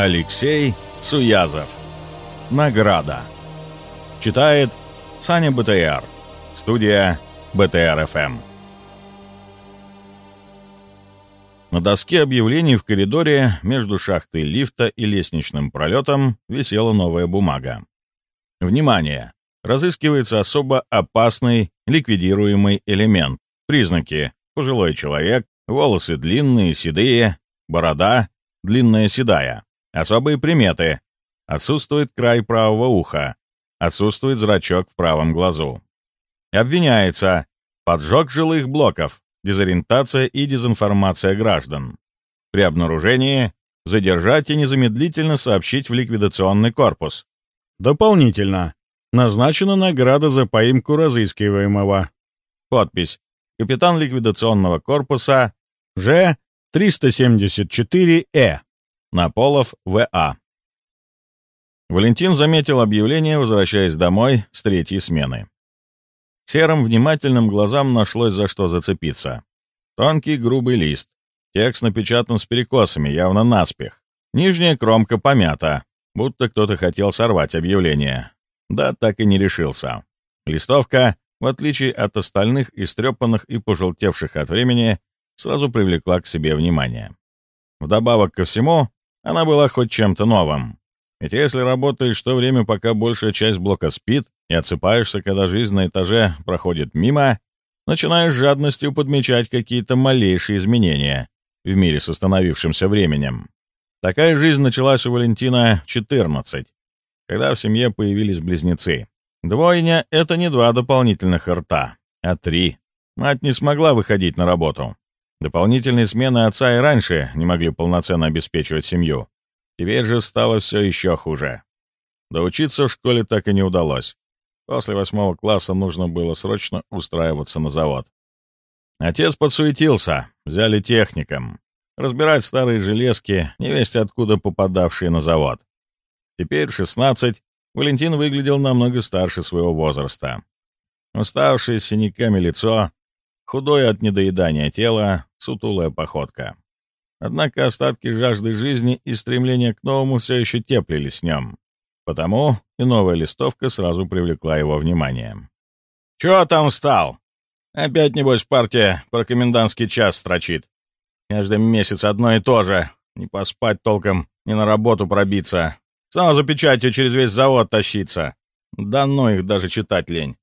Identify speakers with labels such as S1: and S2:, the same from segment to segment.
S1: Алексей Суязов. Награда. Читает Саня БТР. Студия БТР-ФМ. На доске объявлений в коридоре между шахтой лифта и лестничным пролетом висела новая бумага. Внимание! Разыскивается особо опасный ликвидируемый элемент. Признаки. Пожилой человек, волосы длинные, седые, борода, длинная седая. Особые приметы. Отсутствует край правого уха. Отсутствует зрачок в правом глазу. Обвиняется. Поджог жилых блоков. Дезориентация и дезинформация граждан. При обнаружении задержать и незамедлительно сообщить в ликвидационный корпус. Дополнительно. Назначена награда за поимку разыскиваемого. Подпись. Капитан ликвидационного корпуса Ж-374Э. Наполов В.А. Валентин заметил объявление, возвращаясь домой с третьей смены. Серым внимательным глазам нашлось за что зацепиться. Тонкий грубый лист. Текст напечатан с перекосами, явно наспех. Нижняя кромка помята, будто кто-то хотел сорвать объявление. Да, так и не решился. Листовка, в отличие от остальных истрепанных и пожелтевших от времени, сразу привлекла к себе внимание. Вдобавок ко всему, она была хоть чем-то новым. Ведь если работаешь то время, пока большая часть блока спит, и отсыпаешься, когда жизнь на этаже проходит мимо, начинаешь жадностью подмечать какие-то малейшие изменения в мире с остановившимся временем. Такая жизнь началась у Валентина в 14, когда в семье появились близнецы. Двойня — это не два дополнительных рта, а три. Мать не смогла выходить на работу. Дополнительные смены отца и раньше не могли полноценно обеспечивать семью. Теперь же стало все еще хуже. Доучиться в школе так и не удалось. После восьмого класса нужно было срочно устраиваться на завод. Отец подсуетился, взяли техником. Разбирать старые железки, невесть откуда попадавшие на завод. Теперь в 16 Валентин выглядел намного старше своего возраста. Уставшее с синяками лицо, худое от недоедания тело, сутулая походка. Однако остатки жажды жизни и стремления к новому все еще теплились с нем. Потому и новая листовка сразу привлекла его внимание. «Чего там встал? Опять, небось, партия про комендантский час строчит. Каждый месяц одно и то же. Не поспать толком, не на работу пробиться. Сам за печатью через весь завод тащиться. Да ну их даже читать лень.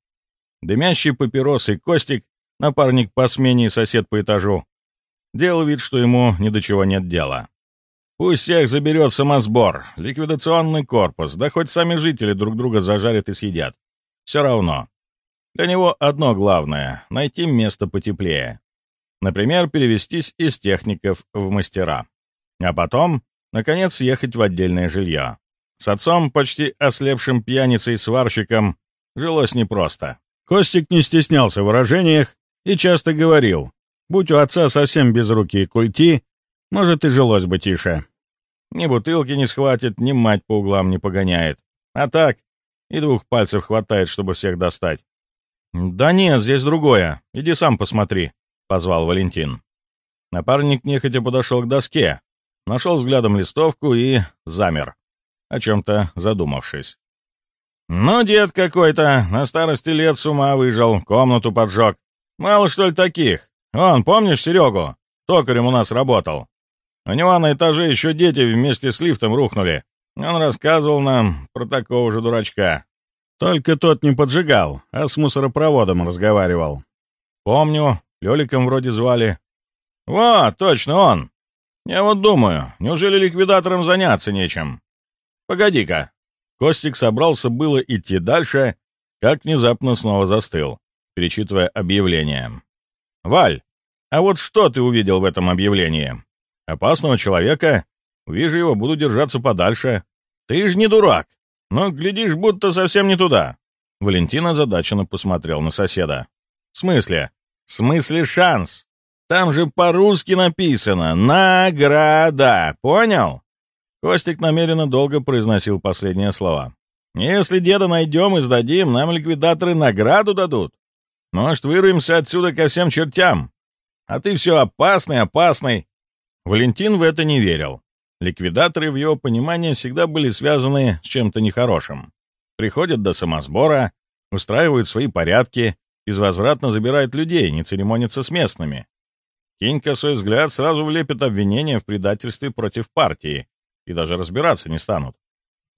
S1: Дымящий папиросы Костик, напарник по смене и сосед по этажу, делал вид, что ему ни до чего нет дела. Пусть всех заберет самосбор, ликвидационный корпус, да хоть сами жители друг друга зажарят и съедят. Все равно. Для него одно главное — найти место потеплее. Например, перевестись из техников в мастера. А потом, наконец, ехать в отдельное жилье. С отцом, почти ослепшим пьяницей-сварщиком, жилось непросто. Костик не стеснялся в выражениях и часто говорил, будь у отца совсем без руки и культи, может, и жилось бы тише. Ни бутылки не схватит, ни мать по углам не погоняет. А так, и двух пальцев хватает, чтобы всех достать. «Да нет, здесь другое. Иди сам посмотри», — позвал Валентин. Напарник нехотя подошел к доске, нашел взглядом листовку и замер о чем-то задумавшись. «Ну, дед какой-то, на старости лет с ума выжил, комнату поджег. Мало, что ли, таких? Вон, помнишь Серегу? Токарем у нас работал. У него на этаже еще дети вместе с лифтом рухнули. Он рассказывал нам про такого же дурачка. Только тот не поджигал, а с мусоропроводом разговаривал. Помню, Лёликом вроде звали. Вот, точно он. Я вот думаю, неужели ликвидатором заняться нечем? «Погоди-ка!» Костик собрался было идти дальше, как внезапно снова застыл, перечитывая объявление. «Валь, а вот что ты увидел в этом объявлении? Опасного человека? Увижу его, буду держаться подальше. Ты ж не дурак, но глядишь, будто совсем не туда». Валентин озадаченно посмотрел на соседа. «В смысле?» «В смысле шанс? Там же по-русски написано «награда», понял?» Костик намеренно долго произносил последние слова. «Если деда найдем и сдадим, нам ликвидаторы награду дадут. Может, вырвемся отсюда ко всем чертям. А ты все опасный, опасный». Валентин в это не верил. Ликвидаторы в его понимании всегда были связаны с чем-то нехорошим. Приходят до самосбора, устраивают свои порядки, безвозвратно забирают людей, не церемонятся с местными. Кинь косой взгляд, сразу влепит обвинение в предательстве против партии, и даже разбираться не станут.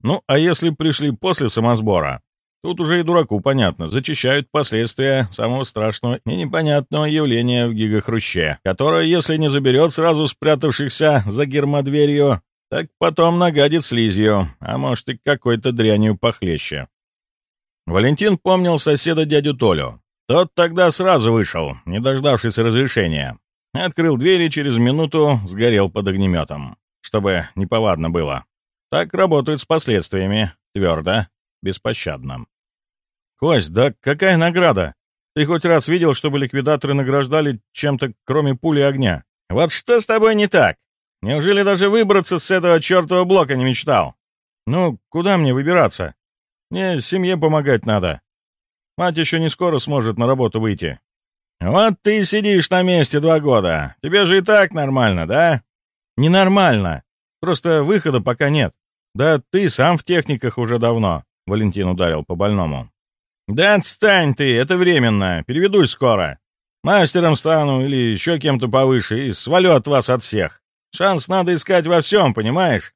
S1: Ну, а если пришли после самосбора, тут уже и дураку понятно, зачищают последствия самого страшного и непонятного явления в гигахруще, которое, если не заберет сразу спрятавшихся за гермодверью, так потом нагадит слизью, а может и какой-то дрянью похлеще. Валентин помнил соседа дядю Толю. Тот тогда сразу вышел, не дождавшись разрешения. Открыл дверь и через минуту сгорел под огнеметом, чтобы неповадно было. Так работают с последствиями, твердо, беспощадно. «Кость, да какая награда? Ты хоть раз видел, чтобы ликвидаторы награждали чем-то, кроме пули огня? Вот что с тобой не так? Неужели даже выбраться с этого чертова блока не мечтал? Ну, куда мне выбираться? Мне семье помогать надо. Мать еще не скоро сможет на работу выйти. Вот ты сидишь на месте два года. Тебе же и так нормально, да? Ненормально. Просто выхода пока нет. Да ты сам в техниках уже давно. Валентин ударил по больному. Да отстань ты, это временно. Переведусь скоро. Мастером стану или еще кем-то повыше и свалю от вас от всех. Шанс надо искать во всем, понимаешь?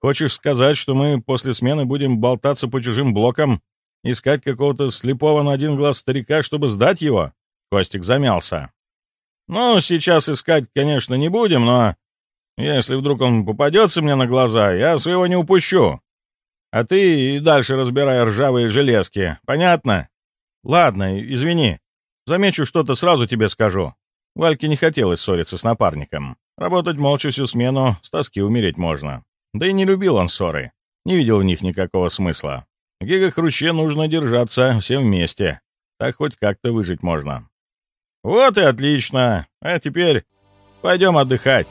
S1: Хочешь сказать, что мы после смены будем болтаться по чужим блокам, искать какого-то слепого на один глаз старика, чтобы сдать его?» Костик замялся. «Ну, сейчас искать, конечно, не будем, но если вдруг он попадется мне на глаза, я своего не упущу. А ты и дальше разбирай ржавые железки, понятно? Ладно, извини. Замечу что-то, сразу тебе скажу. Вальке не хотелось ссориться с напарником. Работать молча всю смену, с тоски умереть можно. Да и не любил он ссоры. Не видел в них никакого смысла. В гигахруще нужно держаться всем вместе. Так хоть как-то выжить можно. Вот и отлично. А теперь пойдем отдыхать.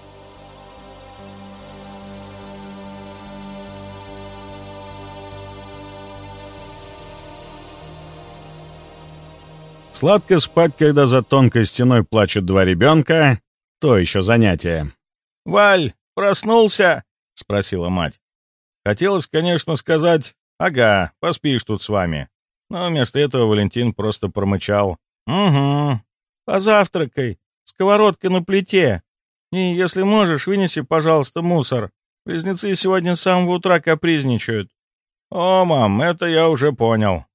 S1: Сладко спать, когда за тонкой стеной плачут два ребенка, то еще занятие. «Валь, проснулся?» — спросила мать. Хотелось, конечно, сказать «Ага, поспишь тут с вами». Но вместо этого Валентин просто промычал «Угу, позавтракай, сковородка на плите. И, если можешь, вынеси, пожалуйста, мусор. Близнецы сегодня с самого утра капризничают». «О, мам, это я уже понял».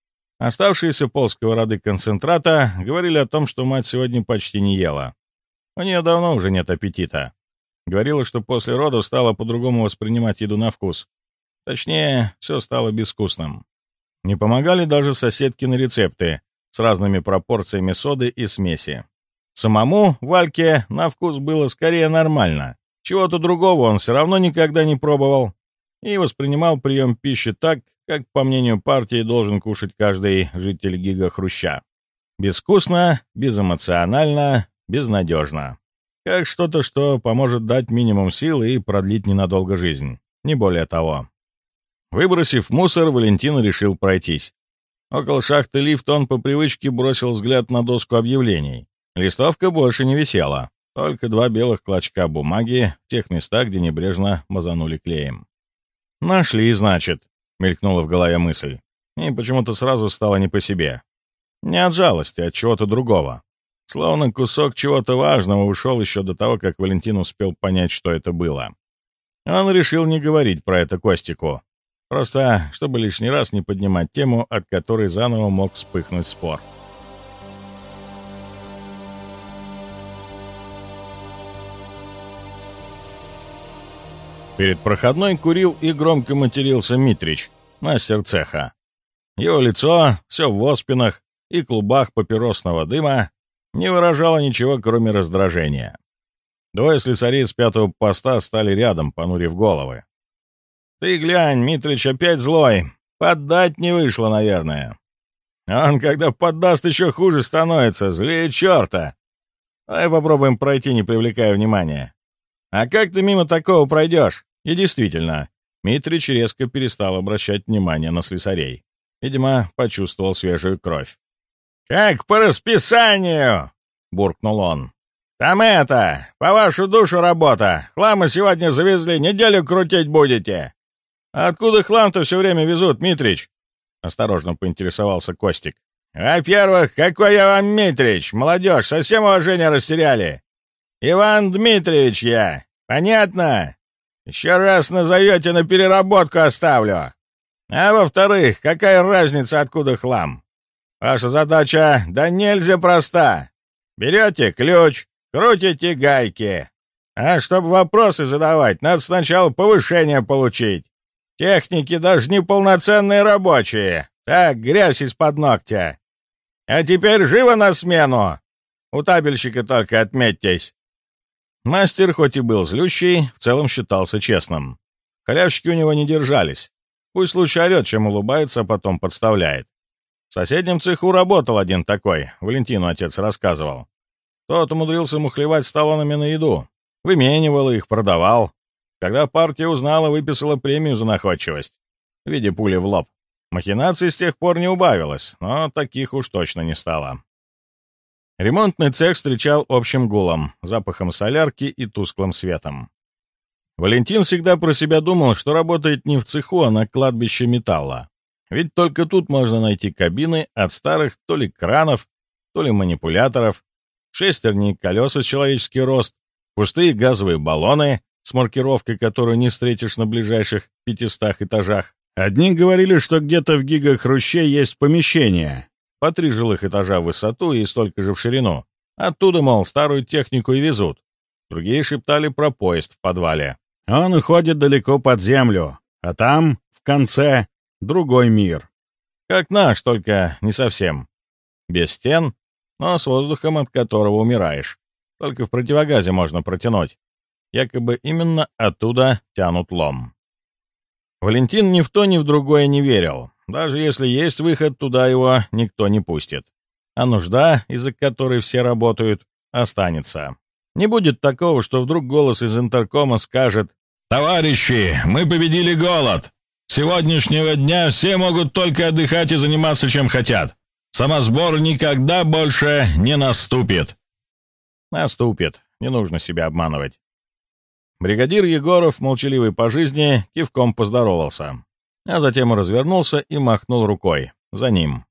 S1: Оставшиеся пол сковороды концентрата говорили о том, что мать сегодня почти не ела. У нее давно уже нет аппетита. Говорила, что после родов стала по-другому воспринимать еду на вкус. Точнее, все стало безвкусным. Не помогали даже соседки на рецепты с разными пропорциями соды и смеси. Самому Вальке на вкус было скорее нормально. Чего-то другого он все равно никогда не пробовал и воспринимал прием пищи так, как, по мнению партии, должен кушать каждый житель Гига Хруща. Безвкусно, безэмоционально, безнадежно. Как что-то, что поможет дать минимум сил и продлить ненадолго жизнь. Не более того. Выбросив мусор, Валентин решил пройтись. Около шахты лифт он по привычке бросил взгляд на доску объявлений. Листовка больше не висела. Только два белых клочка бумаги в тех местах, где небрежно мазанули клеем. «Нашли, значит», — мелькнула в голове мысль. И почему-то сразу стало не по себе. Не от жалости, а от чего-то другого. Словно кусок чего-то важного ушел еще до того, как Валентин успел понять, что это было. Он решил не говорить про это Костику. Просто, чтобы лишний раз не поднимать тему, от которой заново мог вспыхнуть спор. Перед проходной курил и громко матерился Митрич, мастер цеха. Его лицо, все в оспинах и клубах папиросного дыма, не выражала ничего, кроме раздражения. Двое слесарей с пятого поста стали рядом, понурив головы. «Ты глянь, Митрич опять злой. Поддать не вышло, наверное. Он, когда поддаст, еще хуже становится, злее черта. Давай попробуем пройти, не привлекая внимания. А как ты мимо такого пройдешь?» И действительно, Митрич резко перестал обращать внимание на слесарей. Видимо, почувствовал свежую кровь. «Как по расписанию!» — буркнул он. «Там это! По вашу душу работа! Хлама сегодня завезли, неделю крутить будете!» «А откуда хлам-то все время везут, Митрич?» — осторожно поинтересовался Костик. «Во-первых, какой я вам Митрич? Молодежь, совсем уважение растеряли. Иван Дмитриевич я. Понятно? Еще раз назовете, на переработку оставлю. А во-вторых, какая разница, откуда хлам? Ваша задача да нельзя проста. Берете ключ, крутите гайки. А чтобы вопросы задавать, надо сначала повышение получить. Техники даже не полноценные рабочие. Так, грязь из-под ногтя. А теперь живо на смену. У табельщика только отметьтесь. Мастер, хоть и был злющий, в целом считался честным. Халявщики у него не держались. Пусть лучше орет, чем улыбается, а потом подставляет. В соседнем цеху работал один такой, Валентину отец рассказывал. Тот умудрился мухлевать с на еду, выменивал их, продавал. Когда партия узнала, выписала премию за находчивость в виде пули в лоб. Махинаций с тех пор не убавилось, но таких уж точно не стало. Ремонтный цех встречал общим гулом, запахом солярки и тусклым светом. Валентин всегда про себя думал, что работает не в цеху, а на кладбище металла. Ведь только тут можно найти кабины от старых то ли кранов, то ли манипуляторов, шестерни и колеса человеческий рост, пустые газовые баллоны с маркировкой, которую не встретишь на ближайших пятистах этажах. Одни говорили, что где-то в гигахруще есть помещение, по три жилых этажа в высоту и столько же в ширину. Оттуда, мол, старую технику и везут. Другие шептали про поезд в подвале. Он уходит далеко под землю, а там, в конце, другой мир. Как наш, только не совсем. Без стен, но с воздухом, от которого умираешь. Только в противогазе можно протянуть. Якобы именно оттуда тянут лом. Валентин ни в то, ни в другое не верил. Даже если есть выход, туда его никто не пустит. А нужда, из-за которой все работают, останется. Не будет такого, что вдруг голос из интеркома скажет «Товарищи, мы победили голод! С сегодняшнего дня все могут только отдыхать и заниматься чем хотят. Самосбор никогда больше не наступит». Наступит, не нужно себя обманывать. Бригадир Егоров, молчаливый по жизни, кивком поздоровался, а затем развернулся и махнул рукой. За ним.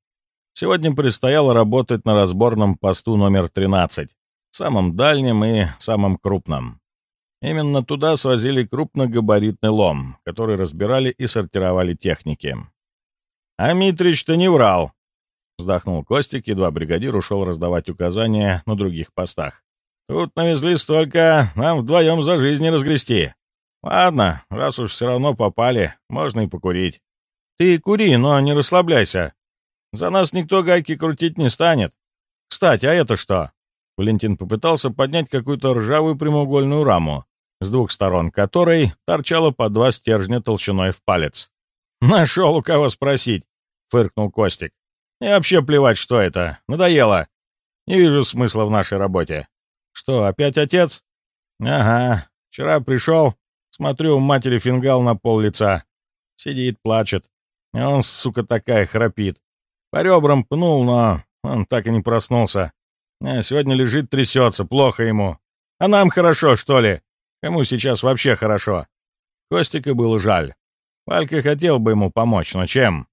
S1: Сегодня предстояло работать на разборном посту номер 13, самом дальнем и самом крупном. Именно туда свозили крупногабаритный лом, который разбирали и сортировали техники. «А Митрич-то не врал!» — вздохнул Костик, едва бригадир ушел раздавать указания на других постах. «Тут навезли столько, нам вдвоем за жизнь не разгрести. Ладно, раз уж все равно попали, можно и покурить. Ты кури, но не расслабляйся. За нас никто гайки крутить не станет. Кстати, а это что?» Валентин попытался поднять какую-то ржавую прямоугольную раму, с двух сторон которой торчало по два стержня толщиной в палец. «Нашел у кого спросить», — фыркнул Костик. «И вообще плевать, что это. Надоело. Не вижу смысла в нашей работе. Что, опять отец?» «Ага. Вчера пришел, смотрю, у матери фингал на пол лица. Сидит, плачет. А он, сука, такая, храпит. По ребрам пнул, но он так и не проснулся. А сегодня лежит, трясется, плохо ему. А нам хорошо, что ли? Кому сейчас вообще хорошо? Костика было жаль. Валька хотел бы ему помочь, но чем?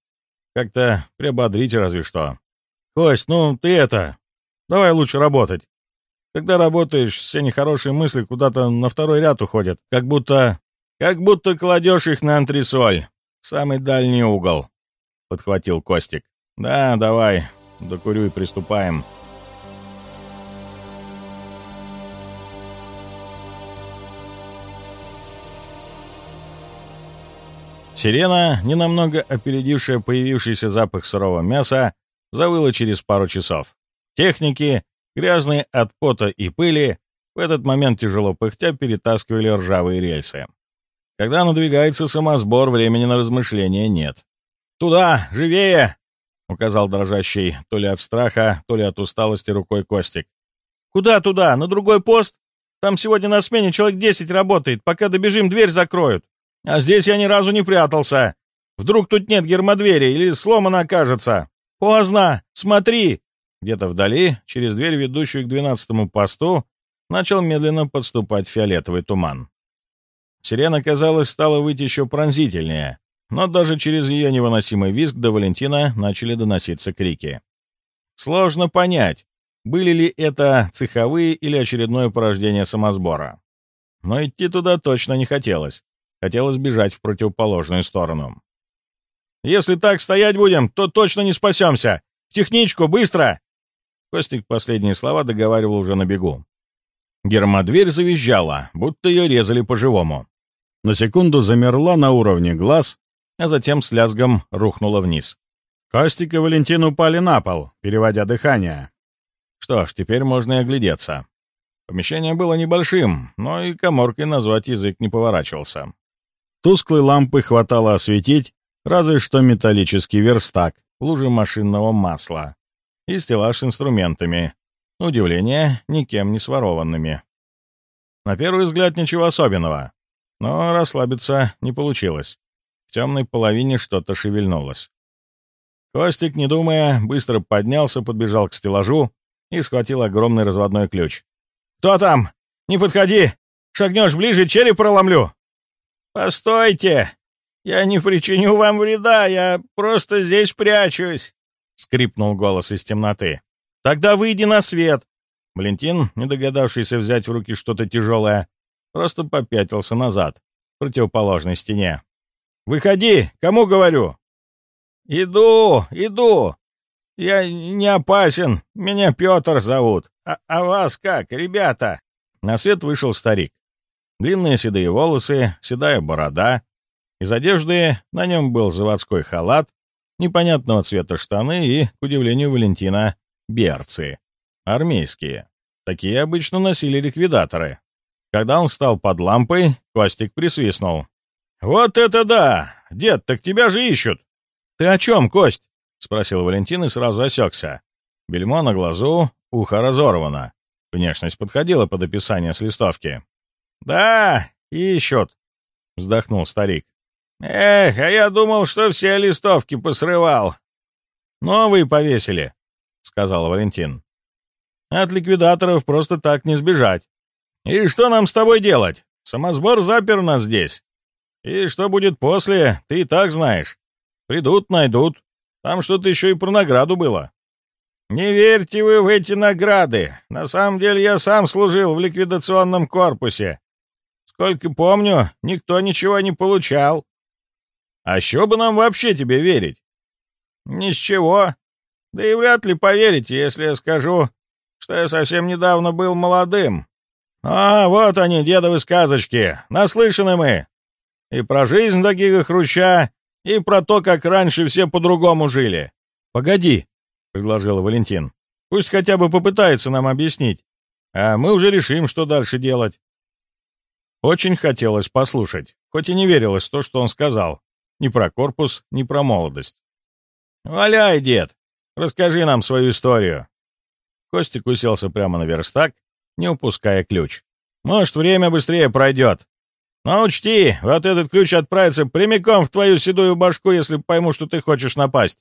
S1: Как-то приободрить разве что. Кость, ну ты это... Давай лучше работать. Когда работаешь, все нехорошие мысли куда-то на второй ряд уходят. Как будто... Как будто кладешь их на антресоль. Самый дальний угол. Подхватил Костик. Да, давай. Докурю и приступаем. Сирена, ненамного опередившая появившийся запах сырого мяса, завыла через пару часов. Техники, грязные от пота и пыли, в этот момент тяжело пыхтя перетаскивали ржавые рельсы. Когда надвигается самосбор, времени на размышления нет. «Туда! Живее!» — указал дрожащий то ли от страха, то ли от усталости рукой Костик. «Куда туда? На другой пост? Там сегодня на смене человек десять работает. Пока добежим, дверь закроют». А здесь я ни разу не прятался. Вдруг тут нет гермодвери или сломано окажется. Поздно! Смотри!» Где-то вдали, через дверь, ведущую к двенадцатому посту, начал медленно подступать фиолетовый туман. Сирена, казалось, стала выйти еще пронзительнее, но даже через ее невыносимый визг до Валентина начали доноситься крики. Сложно понять, были ли это цеховые или очередное порождение самосбора. Но идти туда точно не хотелось. Хотелось бежать в противоположную сторону. «Если так стоять будем, то точно не спасемся! В техничку, быстро!» Костик последние слова договаривал уже на бегу. Гермодверь завизжала, будто ее резали по-живому. На секунду замерла на уровне глаз, а затем с лязгом рухнула вниз. Костик и Валентин упали на пол, переводя дыхание. Что ж, теперь можно и оглядеться. Помещение было небольшим, но и коморкой назвать язык не поворачивался. Тусклой лампы хватало осветить, разве что металлический верстак, лужи машинного масла и стеллаж с инструментами, удивление, никем не сворованными. На первый взгляд ничего особенного, но расслабиться не получилось. В темной половине что-то шевельнулось. Костик, не думая, быстро поднялся, подбежал к стеллажу и схватил огромный разводной ключ. «Кто там? Не подходи! Шагнешь ближе, череп проломлю!» «Постойте! Я не причиню вам вреда, я просто здесь прячусь!» — скрипнул голос из темноты. «Тогда выйди на свет!» Валентин, не догадавшийся взять в руки что-то тяжелое, просто попятился назад, к противоположной стене. «Выходи! Кому говорю?» «Иду, иду! Я не опасен, меня Петр зовут. А, а вас как, ребята?» На свет вышел старик. Длинные седые волосы, седая борода. Из одежды на нем был заводской халат, непонятного цвета штаны и, к удивлению Валентина, берцы. Армейские. Такие обычно носили ликвидаторы. Когда он встал под лампой, Костик присвистнул. «Вот это да! Дед, так тебя же ищут!» «Ты о чем, Кость?» — спросил Валентин и сразу осекся. Бельмо на глазу, ухо разорвано. Внешность подходила под описание с листовки. «Да, ищут», — вздохнул старик. «Эх, а я думал, что все листовки посрывал». «Новые повесили», — сказал Валентин. «От ликвидаторов просто так не сбежать. И что нам с тобой делать? Самосбор запер нас здесь. И что будет после, ты и так знаешь. Придут, найдут. Там что-то еще и про награду было». «Не верьте вы в эти награды. На самом деле я сам служил в ликвидационном корпусе. Сколько помню, никто ничего не получал». «А что бы нам вообще тебе верить?» «Ни с чего. Да и вряд ли поверите, если я скажу, что я совсем недавно был молодым. А, вот они, дедовы сказочки, наслышаны мы. И про жизнь Дагига Хруща, и про то, как раньше все по-другому жили. Погоди, — предложил Валентин. «Пусть хотя бы попытается нам объяснить, а мы уже решим, что дальше делать». Очень хотелось послушать, хоть и не верилось в то, что он сказал. Ни про корпус, ни про молодость. «Валяй, дед! Расскажи нам свою историю!» Костик уселся прямо на верстак, не упуская ключ. «Может, время быстрее пройдет. Но учти, вот этот ключ отправится прямиком в твою седую башку, если пойму, что ты хочешь напасть.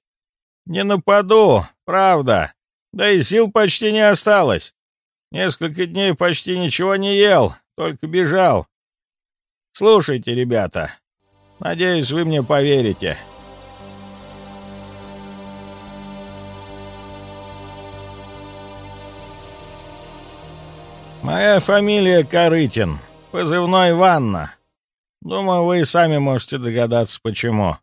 S1: «Не нападу, правда. Да и сил почти не осталось. Несколько дней почти ничего не ел, только бежал. Слушайте, ребята, надеюсь, вы мне поверите». «Моя фамилия Корытин, позывной Ванна. Думаю, вы и сами можете догадаться, почему.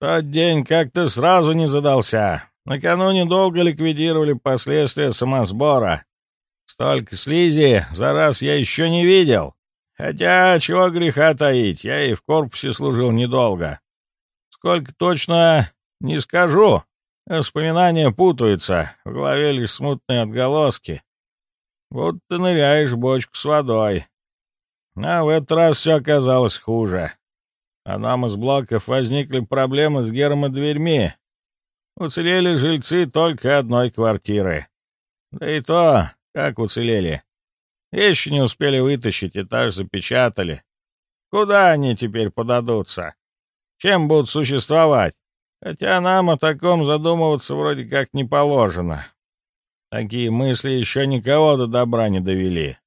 S1: Тот день как-то сразу не задался. Накануне долго ликвидировали последствия самосбора. Столько слизи за раз я еще не видел. Хотя, чего греха таить, я и в корпусе служил недолго. Сколько точно, не скажу. Воспоминания путаются, в голове лишь смутные отголоски. Вот ты ныряешь в бочку с водой. А в этот раз все оказалось хуже. А нам из блоков возникли проблемы с гермодверьми. Уцелели жильцы только одной квартиры. Да и то, как уцелели. Вещи не успели вытащить, этаж запечатали. Куда они теперь подадутся? Чем будут существовать? Хотя нам о таком задумываться вроде как не положено. Такие мысли еще никого до добра не довели.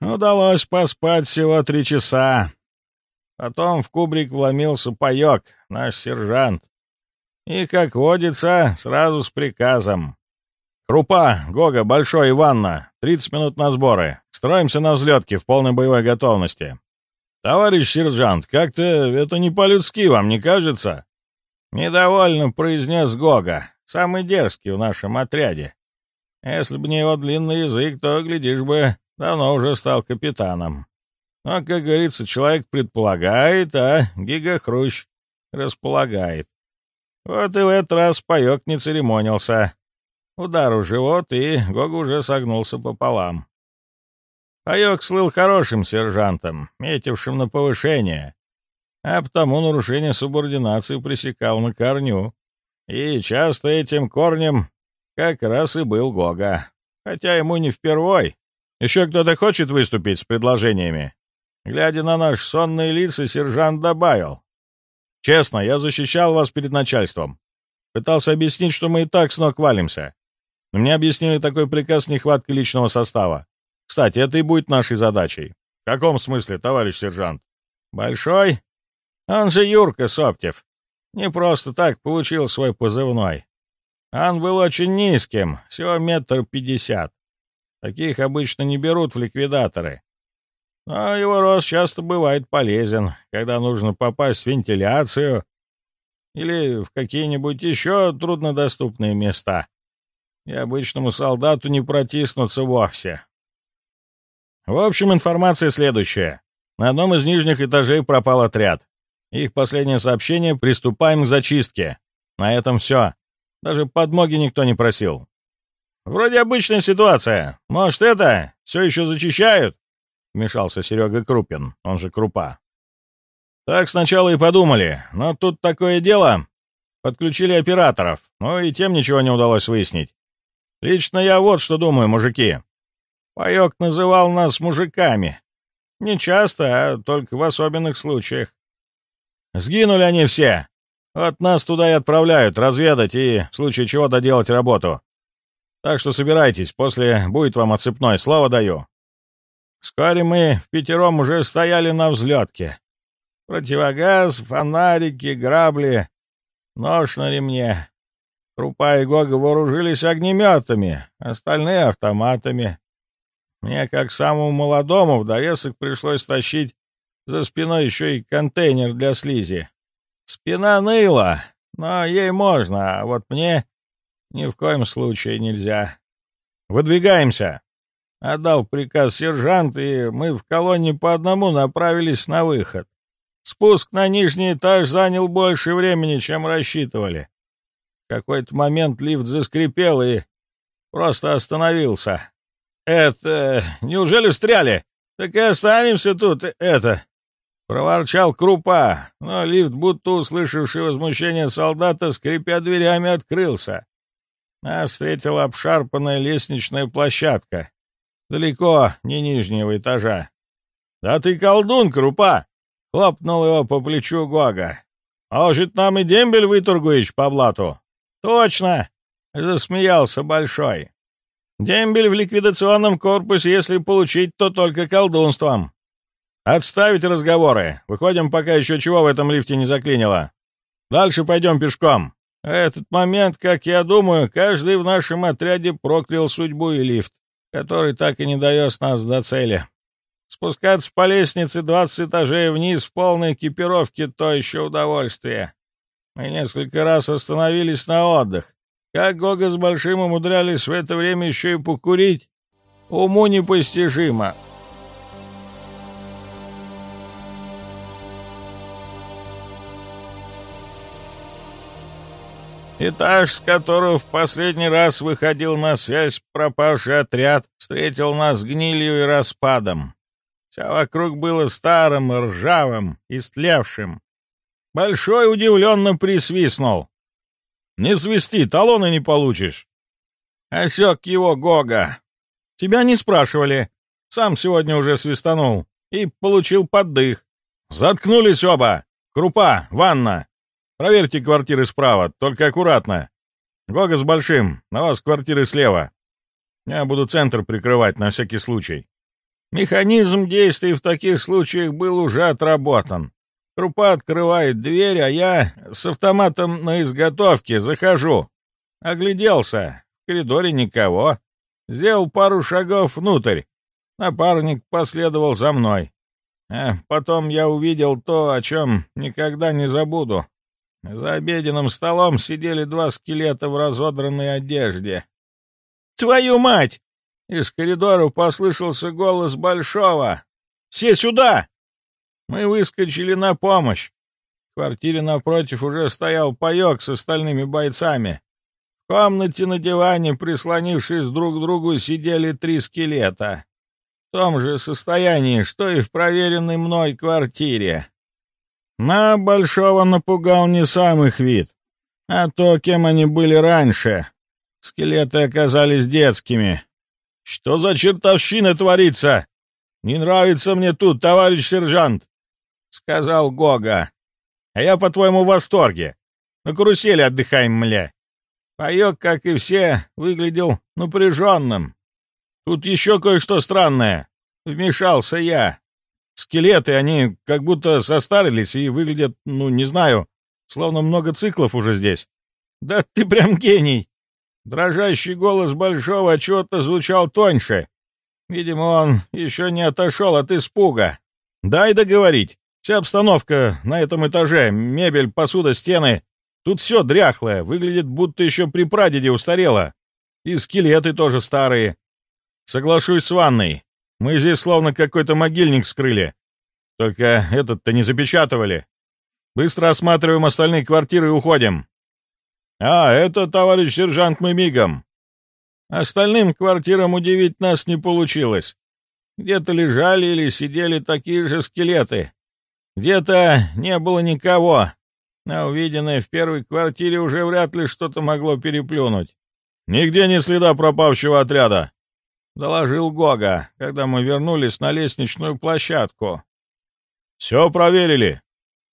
S1: Удалось поспать всего три часа. Потом в кубрик вломился паёк, наш сержант. И, как водится, сразу с приказом. «Крупа, Гога, Большой и Ванна. 30 минут на сборы. Строимся на взлетке в полной боевой готовности». «Товарищ сержант, как-то это не по-людски, вам не кажется?» «Недовольно», — произнес Гога, самый дерзкий в нашем отряде. Если бы не его длинный язык, то, глядишь бы, давно уже стал капитаном. Но, как говорится, человек предполагает, а гигахрущ располагает. Вот и в этот раз паёк не церемонился. Удар в живот, и Гога уже согнулся пополам. Паёк слыл хорошим сержантом, метившим на повышение, а потому нарушение субординации пресекал на корню. И часто этим корнем как раз и был Гога. Хотя ему не впервой. Еще кто-то хочет выступить с предложениями? Глядя на наши сонные лица, сержант добавил. «Честно, я защищал вас перед начальством. Пытался объяснить, что мы и так с ног валимся. Но мне объяснили такой приказ нехватка личного состава. Кстати, это и будет нашей задачей. В каком смысле, товарищ сержант? Большой? Он же Юрка Соптев. Не просто так получил свой позывной. Он был очень низким, всего метр пятьдесят. Таких обычно не берут в ликвидаторы. Но его рост часто бывает полезен, когда нужно попасть в вентиляцию или в какие-нибудь еще труднодоступные места. И обычному солдату не протиснуться вовсе. В общем, информация следующая. На одном из нижних этажей пропал отряд. Их последнее сообщение «Приступаем к зачистке». На этом все. Даже подмоги никто не просил. «Вроде обычная ситуация. Может, это? Все еще зачищают?» — вмешался Серега Крупин, он же Крупа. «Так сначала и подумали, но тут такое дело. Подключили операторов, но и тем ничего не удалось выяснить. Лично я вот что думаю, мужики. Паёк называл нас мужиками. Не часто, а только в особенных случаях. Сгинули они все, вот нас туда и отправляют, разведать и, в случае чего, доделать работу. Так что собирайтесь, после будет вам отцепной, слово даю. Вскоре мы в пятером уже стояли на взлетке. Противогаз, фонарики, грабли, нож на ремне. Крупа и Гога вооружились огнеметами, остальные — автоматами. Мне, как самому молодому, в довесок пришлось тащить за спиной еще и контейнер для слизи. Спина ныла, но ей можно, а вот мне ни в коем случае нельзя. «Выдвигаемся!» — отдал приказ сержант, и мы в колонне по одному направились на выход. Спуск на нижний этаж занял больше времени, чем рассчитывали. Какой-то момент лифт заскрипел и просто остановился. «Это... неужели встряли? Так и останемся тут, это...» Проворчал Крупа, но лифт, будто услышавший возмущение солдата, скрипя дверями, открылся. Нас встретила обшарпанная лестничная площадка. Далеко, не нижнего этажа. «Да ты колдун, Крупа!» — хлопнул его по плечу Гога. «А уж нам и дембель выторгуешь по блату?» «Точно!» — засмеялся Большой. «Дембель в ликвидационном корпусе, если получить, то только колдунством. «Отставить разговоры. Выходим, пока еще чего в этом лифте не заклинило. Дальше пойдем пешком». Этот момент, как я думаю, каждый в нашем отряде проклял судьбу и лифт, который так и не довез нас до цели. Спускаться по лестнице 20 этажей вниз в полной экипировке — то еще удовольствие. Мы несколько раз остановились на отдых. Как Гога с Большим умудрялись в это время еще и покурить, уму непостижимо. Этаж, с которого в последний раз выходил на связь пропавший отряд, встретил нас гнилью и распадом. Все вокруг было старым, ржавым, истлевшим. Большой удивленно присвистнул. «Не свисти, талоны не получишь!» Осек его Гога. «Тебя не спрашивали. Сам сегодня уже свистанул и получил поддых. Заткнулись оба! Крупа, ванна!» Проверьте квартиры справа, только аккуратно. Гога с Большим, на вас квартиры слева. Я буду центр прикрывать на всякий случай.
S2: Механизм действий в таких случаях был уже отработан. Крупа открывает дверь, а я с автоматом на изготовке захожу. Огляделся. В коридоре никого. Сделал пару шагов внутрь. Напарник последовал за мной. А потом я увидел то, о чем никогда не забуду. За обеденным столом сидели два скелета в разодранной одежде. «Твою мать!» Из коридора послышался голос Большого. «Все сюда!» Мы выскочили на помощь. В квартире напротив уже стоял паек с остальными бойцами. В комнате на диване, прислонившись друг к другу, сидели три скелета. В том же состоянии, что и в проверенной мной квартире. На Большого напугал не сам их вид, а то, кем они были раньше. Скелеты оказались детскими. «Что за чертовщина творится? Не нравится мне тут, товарищ сержант!» — сказал Гога. «А я, по-твоему, в восторге. На карусели отдыхаем, мля». Паёк, как и все, выглядел напряженным. «Тут еще кое-что странное. Вмешался я. Скелеты, они как будто состарились и выглядят, ну, не знаю, словно много циклов уже здесь. Да ты прям гений!» Дрожащий голос Большого отчета звучал тоньше. Видимо, он еще не отошел от испуга. «Дай договорить. Вся обстановка на этом этаже, мебель, посуда, стены. Тут все дряхлое, выглядит, будто еще при прадеде устарело. И скелеты тоже старые. Соглашусь с ванной. Мы здесь словно какой-то могильник скрыли. Только этот-то не запечатывали. Быстро осматриваем остальные квартиры и уходим. «А, это, товарищ сержант, мы мигом!» Остальным квартирам удивить нас не получилось. Где-то лежали или сидели такие же скелеты. Где-то не было никого. На увиденное в первой квартире уже вряд ли что-то могло переплюнуть. «Нигде не следа пропавшего отряда», — доложил Гога, когда мы вернулись на лестничную площадку. «Все проверили?»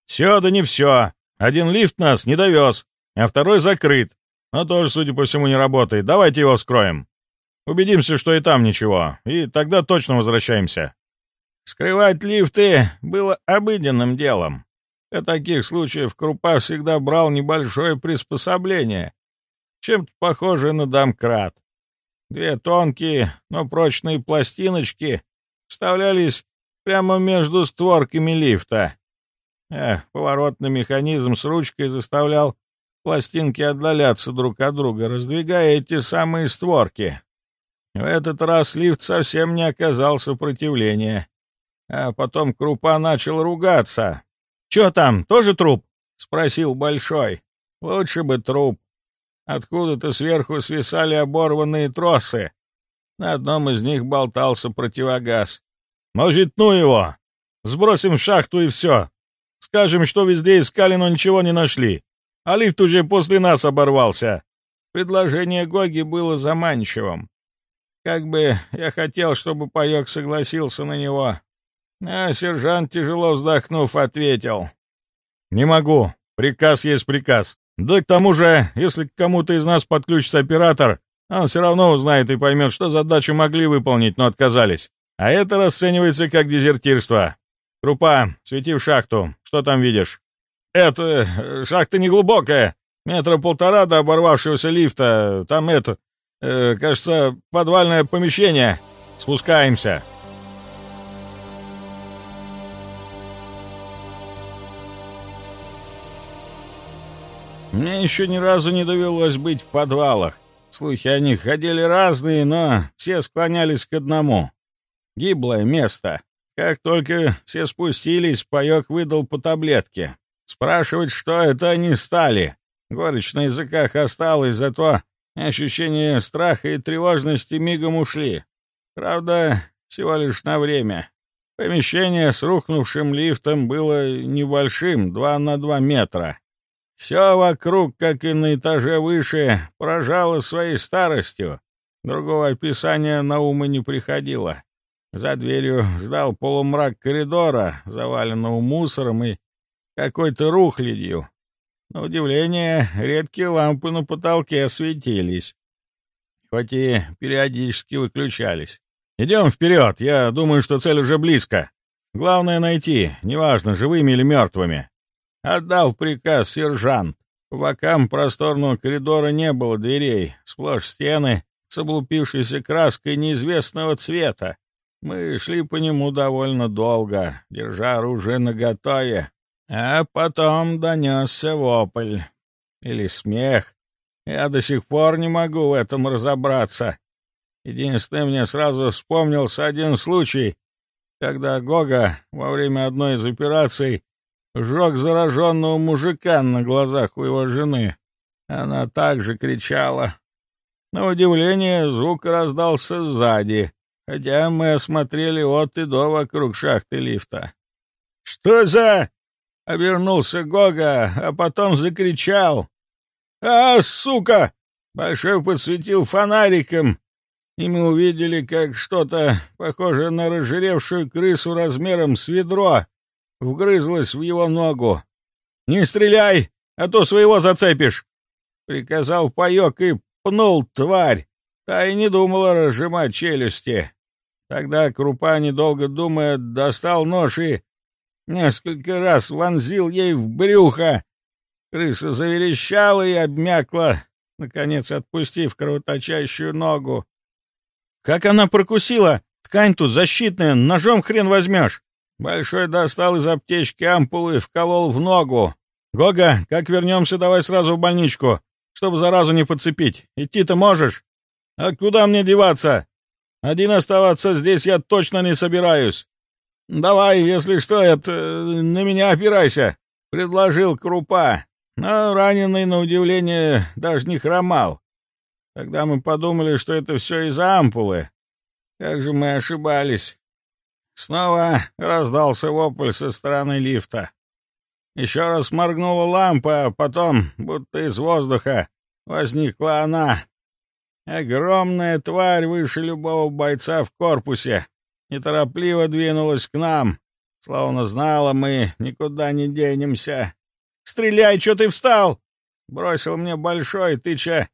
S2: «Все, да не все. Один лифт нас не довез а второй закрыт, но тоже, судя по всему, не работает. Давайте его вскроем. Убедимся, что и там ничего, и тогда точно возвращаемся». Скрывать лифты было обыденным делом. Для таких случаев Крупа всегда брал небольшое приспособление, чем-то похожее на домкрат. Две тонкие, но прочные пластиночки вставлялись прямо между створками лифта. Эх, поворотный механизм с ручкой заставлял Пластинки отдаляться друг от друга, раздвигая эти самые створки. В этот раз лифт совсем не оказал сопротивления. А потом Крупа начал ругаться. «Чё там, тоже труп?» — спросил Большой. «Лучше бы труп. Откуда-то сверху свисали оборванные тросы. На одном из них болтался противогаз. «Может, ну его! Сбросим в шахту и все. Скажем, что везде искали, но ничего не нашли а лифт уже после нас оборвался». Предложение Гоги было заманчивым. Как бы я хотел, чтобы паёк согласился на него. А сержант, тяжело вздохнув, ответил. «Не могу. Приказ есть приказ. Да к тому же, если к кому-то из нас подключится оператор, он все равно узнает и поймет, что задачу могли выполнить, но отказались. А это расценивается как дезертирство. Крупа, свети в шахту. Что там видишь?» «Это... Э, шахта неглубокая. Метра полтора до оборвавшегося лифта. Там это... Э, кажется, подвальное помещение. Спускаемся». Мне еще ни разу не довелось быть в подвалах. Слухи о них ходили разные, но все склонялись к одному. Гиблое место. Как только все спустились, паёк выдал по таблетке. Спрашивать, что это, не стали. Горечь на языках осталась, зато ощущение страха и тревожности мигом ушли. Правда, всего лишь на время. Помещение с рухнувшим лифтом было небольшим, два на два метра. Все вокруг, как и на этаже выше, поражало своей старостью. Другого описания на ум и не приходило. За дверью ждал полумрак коридора, заваленного мусором и какой-то рухлядью. На удивление, редкие лампы на потолке светились, хоть и периодически выключались.
S1: Идем вперед, я думаю, что цель уже близко. Главное найти, неважно, живыми или мертвыми.
S2: Отдал приказ сержант. По бокам просторного коридора не было дверей, сплошь стены с облупившейся краской неизвестного цвета. Мы шли по нему довольно долго, держа оружие наготове, а потом донесся вопль. Или смех. Я до сих пор не могу в этом разобраться. Единственное, мне сразу вспомнился один случай, когда Гога во время одной из операций сжег зараженного мужика на глазах у его жены. Она также кричала. На удивление, звук раздался сзади, хотя мы осмотрели от и до вокруг шахты лифта. «Что за...» — обернулся Гога, а потом закричал. «А, сука!» — Большой подсветил фонариком, и мы увидели, как что-то, похожее на разжиревшую крысу размером с ведро, вгрызлось в его ногу. «Не стреляй, а то своего зацепишь!» — приказал паёк и пнул тварь. Та и не думала разжимать челюсти. Тогда Крупа, недолго думая, достал нож и несколько раз вонзил ей в брюхо. Крыса заверещала и обмякла, наконец отпустив кровоточащую ногу. «Как она прокусила? Ткань тут защитная, ножом хрен возьмешь!» Большой достал из аптечки ампулы вколол в ногу. «Гога, как вернемся, давай сразу в больничку, чтобы заразу не подцепить. Идти-то можешь? А куда мне деваться? Один оставаться здесь я точно не собираюсь. Давай, если что, это, на меня опирайся», — предложил Крупа. Но раненый, на удивление, даже не хромал. Тогда мы подумали, что это все из-за ампулы. Как же мы ошибались. Снова раздался вопль со стороны лифта. Еще раз моргнула лампа, а потом, будто из воздуха, возникла она. Огромная тварь выше любого бойца в корпусе. Неторопливо двинулась к нам, словно знала мы, никуда не денемся. «Стреляй, что ты встал!» Бросил мне большой, тыча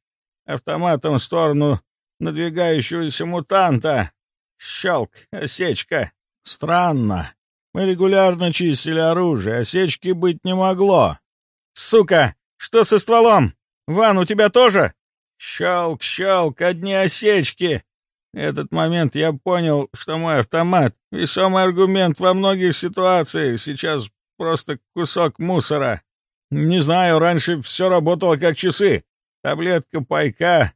S2: автоматом в сторону надвигающегося мутанта. Щелк, осечка. Странно. Мы регулярно чистили оружие, осечки быть не могло. Сука, что со стволом? Ван, у тебя тоже? Щелк, щелк, одни осечки. Этот момент я понял, что мой автомат — весомый аргумент во многих ситуациях, сейчас просто кусок мусора. Не знаю, раньше все работало как часы. Таблетка пайка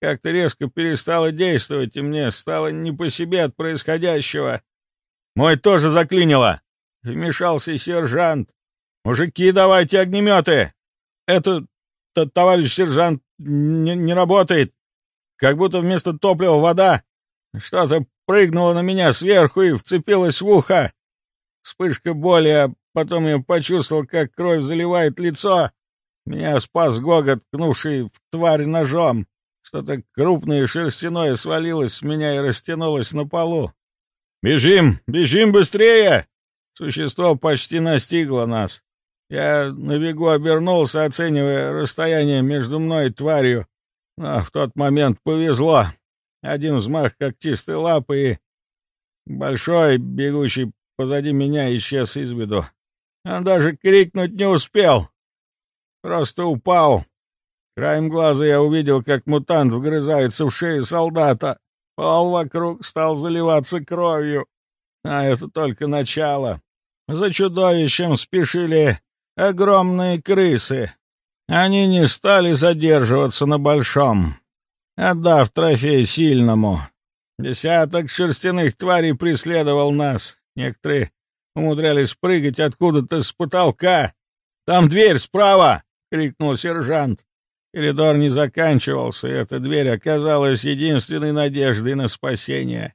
S2: как-то резко перестала действовать, и мне стало не по себе от происходящего. Мой тоже заклинило. Вмешался сержант. Мужики, давайте огнеметы. Это, товарищ сержант, не, не работает. Как будто вместо топлива вода. Что-то прыгнуло на меня сверху и вцепилось в ухо. Вспышка боли, а потом я почувствовал, как кровь заливает лицо. Меня спас Гога, ткнувший в тварь ножом. Что-то крупное шерстяное свалилось с меня и растянулось на полу. «Бежим! Бежим быстрее!» Существо почти настигло нас. Я на бегу обернулся, оценивая расстояние между мной и тварью. Но в тот момент повезло. Один взмах когтистой лапы и... Большой, бегущий позади меня, исчез из виду. Он даже крикнуть не успел. Просто упал. Краем глаза я увидел, как мутант вгрызается в шею солдата. Пол вокруг стал заливаться кровью. А это только начало. За чудовищем спешили огромные крысы. Они не стали задерживаться на большом, отдав трофей сильному. Десяток шерстяных тварей преследовал нас. Некоторые умудрялись прыгать откуда-то с потолка. «Там дверь справа!» — крикнул сержант. Коридор не заканчивался, и эта дверь оказалась единственной надеждой на спасение.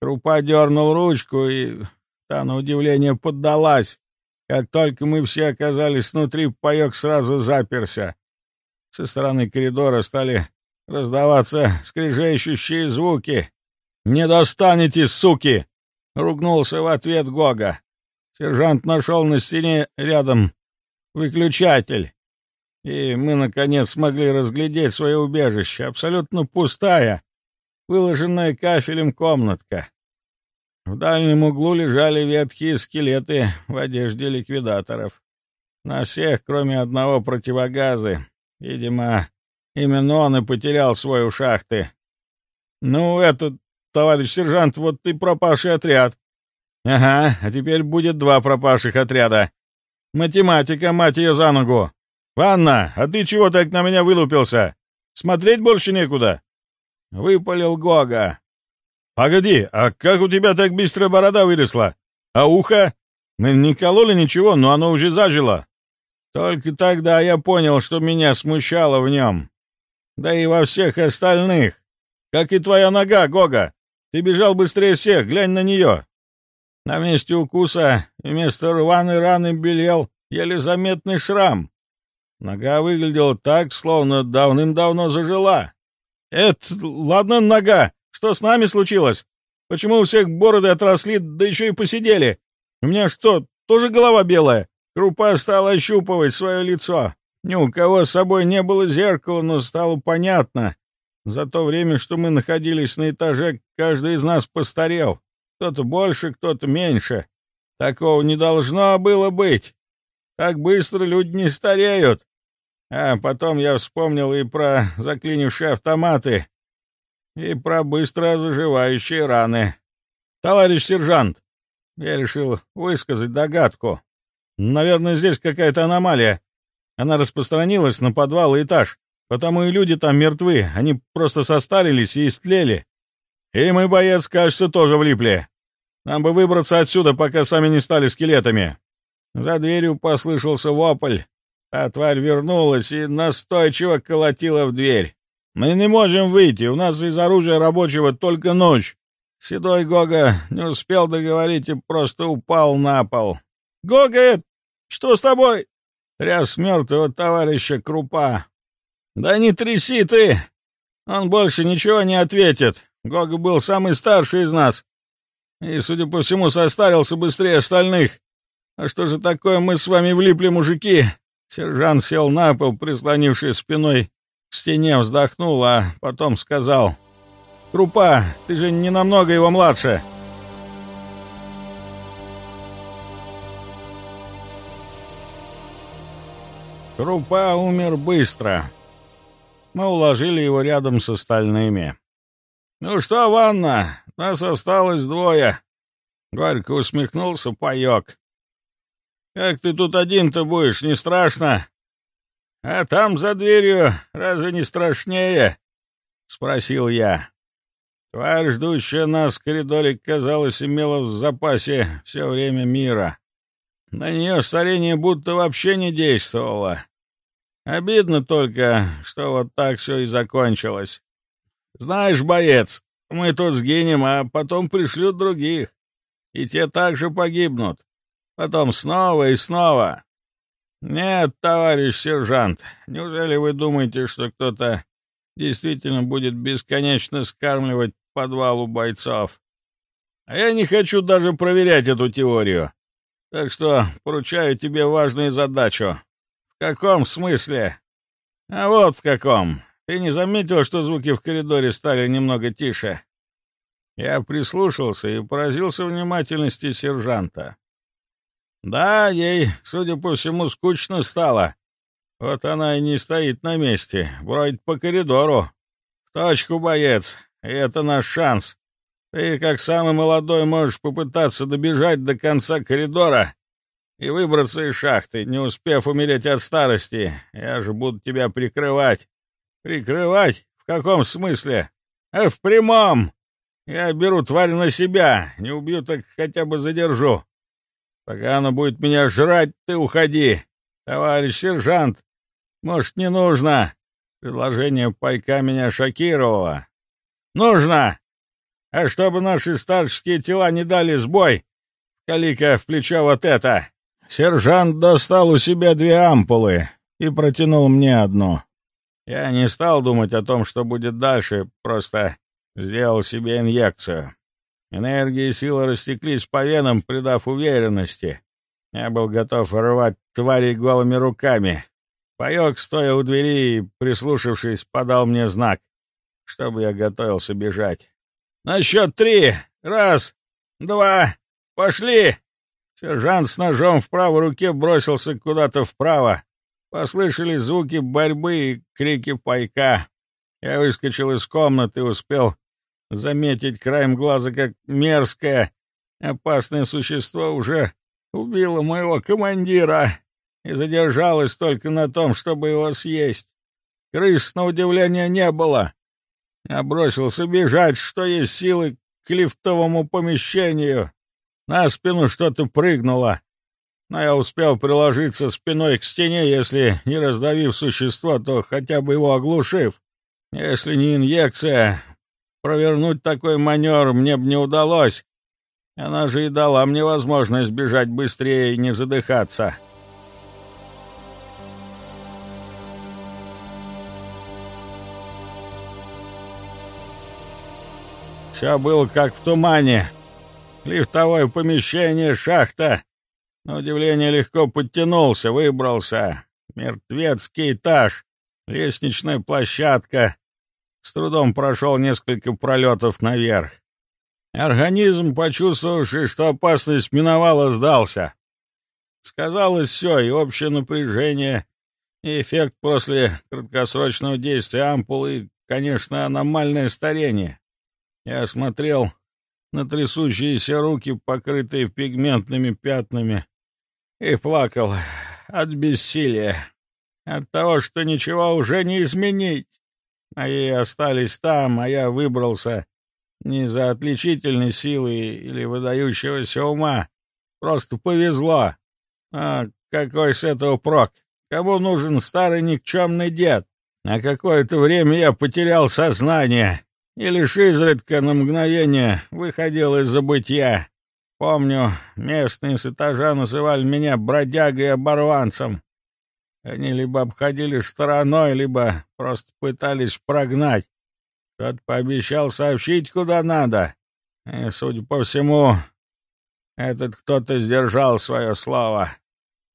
S2: Крупа дернул ручку, и та, на удивление, поддалась. Как только мы все оказались внутри, паек сразу заперся. Со стороны коридора стали раздаваться скрежещущие звуки. «Не достанете, суки!» — ругнулся в ответ Гога. Сержант нашел на стене рядом выключатель и мы, наконец, смогли разглядеть свое убежище, абсолютно пустая. выложенная кафелем комнатка. В дальнем углу лежали ветхие скелеты в одежде ликвидаторов. На всех, кроме одного противогазы. Видимо, именно он и потерял свой у шахты. «Ну, этот, товарищ сержант, вот ты пропавший отряд». «Ага, а теперь будет два пропавших отряда. Математика, мать ее, за ногу. Ванна, а ты чего так на меня вылупился? Смотреть больше некуда». Выпалил Гога. «Погоди, а как у тебя так быстро борода выросла? А ухо? Мы не кололи ничего, но оно уже зажило». Только тогда я понял, что меня смущало в нем. Да и во всех остальных. Как и твоя нога, Гога. Ты бежал быстрее всех, глянь на нее. На месте укуса вместо рваной раны белел еле заметный шрам. Нога выглядела так, словно давным-давно зажила. «Это, ладно, нога, что с нами случилось? Почему у всех бороды отросли, да еще и посидели? У меня что, тоже голова белая?» Крупа стала ощупывать свое лицо. Ни у кого с собой не было зеркала, но стало понятно. За то время, что мы находились на этаже, каждый из нас постарел. Кто-то больше, кто-то меньше. Такого не должно было быть. Так быстро люди не стареют. А потом я вспомнил и про заклинившие автоматы, и про быстро заживающие раны. Товарищ сержант, я решил высказать догадку. Наверное, здесь какая-то аномалия. Она распространилась на подвал и этаж, потому и люди там мертвы, они просто состарились и истлели. И мы, боец, кажется, тоже влипли. Нам бы выбраться отсюда, пока сами не стали скелетами. За дверью послышался вопль. А тварь вернулась и настойчиво колотила в дверь. «Мы не можем выйти, у нас из оружия рабочего только ночь». Седой Гога не успел договорить и просто упал на пол. «Гога, что с тобой?» Тряс мертвого товарища Крупа. «Да не тряси ты! Он больше ничего не ответит. Гога был самый старший из нас. И, судя по всему, состарился быстрее остальных. А что же такое мы с вами влипли, мужики?» Сержант сел на пол, прислонившись спиной к стене, вздохнул, а потом сказал. «Крупа, ты же не намного его младше!» Крупа умер быстро. Мы уложили его рядом с остальными. «Ну что, Ванна, нас осталось двое!» Горько усмехнулся паёк. «Как ты тут один-то будешь, не страшно?» «А там за дверью разве не страшнее?» — спросил я. Тварь, ждущая нас в коридоре, казалось, имела в запасе все время мира. На нее старение будто вообще не действовало. Обидно только, что вот так все и закончилось. Знаешь, боец, мы тут сгинем, а потом пришлют других. И те также погибнут. Потом снова и снова. Нет, товарищ сержант, неужели вы думаете, что кто-то действительно будет бесконечно скармливать подвалу бойцов? А я не хочу даже проверять эту теорию. Так что поручаю тебе важную задачу. В каком смысле? А вот в каком. Ты не заметил, что звуки в коридоре стали немного тише? Я прислушался и поразился внимательности сержанта. Да, ей, судя по всему, скучно стало. Вот она и не стоит на месте, бродит по коридору. В точку, боец, и это наш шанс. Ты, как самый молодой, можешь попытаться добежать до конца коридора и выбраться из шахты, не успев умереть от старости. Я же буду тебя прикрывать. Прикрывать? В каком смысле? А в прямом. Я беру тварь на себя. Не убью, так хотя бы задержу. Пока она будет меня жрать, ты уходи. Товарищ сержант, может, не нужно? Предложение пайка меня шокировало. Нужно! А чтобы наши старческие тела не дали сбой, калика в плечо вот это!» Сержант достал у себя две ампулы и протянул мне одну. Я не стал думать о том, что будет дальше, просто сделал себе инъекцию. Энергия и сила растеклись по венам, придав уверенности. Я был готов рвать твари голыми руками. Паёк, стоя у двери и прислушавшись, подал мне знак. чтобы я готовился бежать. «На счет три! Раз, два, пошли!» Сержант с ножом в правой руке бросился куда-то вправо. Послышались звуки борьбы и крики пайка. Я выскочил из комнаты и успел заметить краем глаза, как мерзкое, опасное существо уже убило моего командира и задержалось только на том, чтобы его съесть. Крыс, на удивление, не было. Я бросился бежать, что есть силы, к лифтовому помещению. На спину что-то прыгнуло, но я успел приложиться спиной к стене, если не раздавив существо, то хотя бы его оглушив. Если не инъекция, провернуть такой маневр мне бы не удалось. Она же и дала мне возможность бежать быстрее и не задыхаться. Все было как в тумане. Лифтовое помещение, шахта. На удивление легко подтянулся, выбрался. Мертвецкий этаж, лестничная площадка. С трудом прошел несколько пролетов наверх. Организм, почувствовавший, что опасность миновала, сдался. Сказалось все, и общее напряжение, и эффект после краткосрочного действия ампулы, и, конечно, аномальное старение. Я смотрел на трясущиеся руки, покрытые пигментными пятнами, и плакал от бессилия, от того, что ничего уже не изменить. Мои остались там, а я выбрался не за отличительной силой или выдающегося ума. Просто повезло. А какой с этого прок? Кому нужен старый никчемный дед? На какое-то время я потерял сознание и лишь изредка на мгновение выходил из забытья. Помню, местные с этажа называли меня бродягой-оборванцем. Они либо обходили стороной, либо просто пытались прогнать. Тот пообещал сообщить, куда надо. И, судя по всему, этот кто-то сдержал свое слово.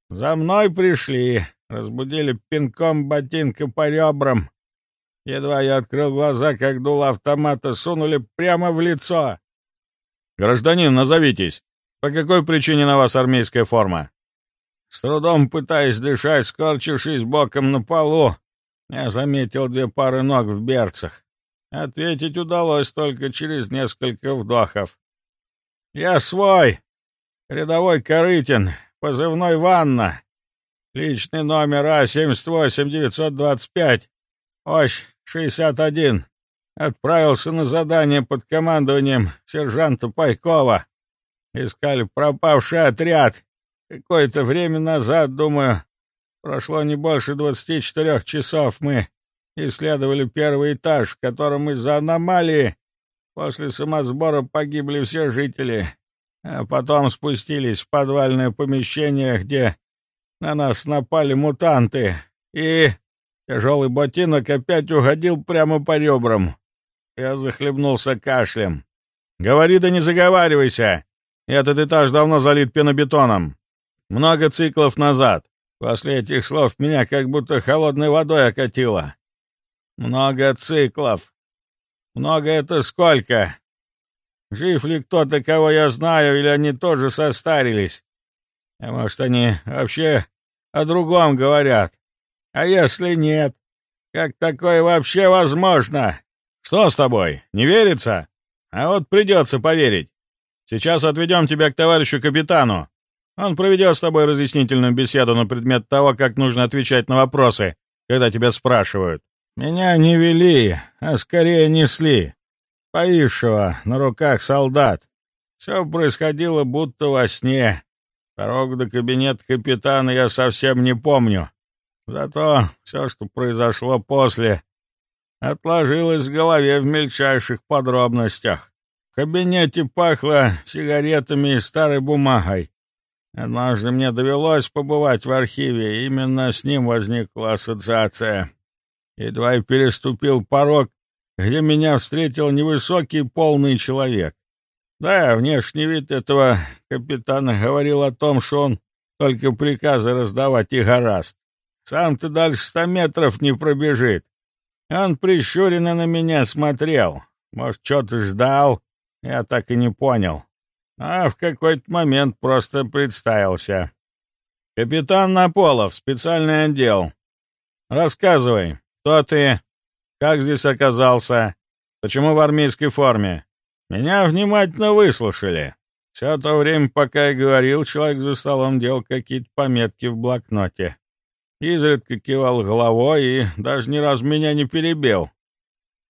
S2: За мной пришли, разбудили пинком ботинка по ребрам, Едва я открыл глаза, как дуло автомата сунули прямо в лицо. «Гражданин, назовитесь. По какой причине на вас армейская форма?» С трудом пытаясь дышать, скорчившись боком на полу, я заметил две пары ног в берцах. Ответить удалось только через несколько вдохов. «Я свой! Рядовой Корытин, позывной «Ванна», личный номер А-78-925, ось 61 отправился на задание под командованием сержанта Пайкова. Искали пропавший отряд. Какое-то время назад, думаю, прошло не больше 24 часов, мы исследовали первый этаж, в котором из-за аномалии после самосбора погибли все жители, а потом спустились в подвальное помещение, где на нас напали мутанты, и Тяжелый ботинок опять угодил прямо по ребрам. Я захлебнулся кашлем. «Говори да не заговаривайся! Этот этаж давно залит пенобетоном. Много циклов назад. После этих слов меня как будто холодной водой окатило. Много циклов. Много это сколько? Жив ли кто-то, кого я знаю, или они тоже состарились? А может, они вообще о другом говорят? А если нет? Как такое вообще возможно? Что с тобой? Не верится? А вот придется поверить. Сейчас отведем тебя к товарищу капитану. Он проведет с тобой разъяснительную беседу на предмет того, как нужно отвечать на вопросы, когда тебя спрашивают. Меня не вели, а скорее несли. Поившего на руках солдат. Все происходило будто во сне. Дорогу до кабинета капитана я совсем не помню. Зато все, что произошло после, отложилось в голове в мельчайших подробностях. В кабинете пахло сигаретами и старой бумагой. Однажды мне довелось побывать в архиве, именно с ним возникла ассоциация. Едва я переступил порог, где меня встретил невысокий полный человек. Да, внешний вид этого капитана говорил о том, что он только приказы раздавать и гораст. Сам ты дальше ста метров не пробежит. Он прищуренно на меня смотрел. Может, что-то ждал? Я так и не понял. А в какой-то момент просто представился. «Капитан Наполов, специальный отдел. Рассказывай, кто ты? Как здесь оказался? Почему в армейской форме?» Меня внимательно выслушали. Все то время, пока я говорил, человек за столом делал какие-то пометки в блокноте. Изредка кивал головой и даже ни разу меня не перебил.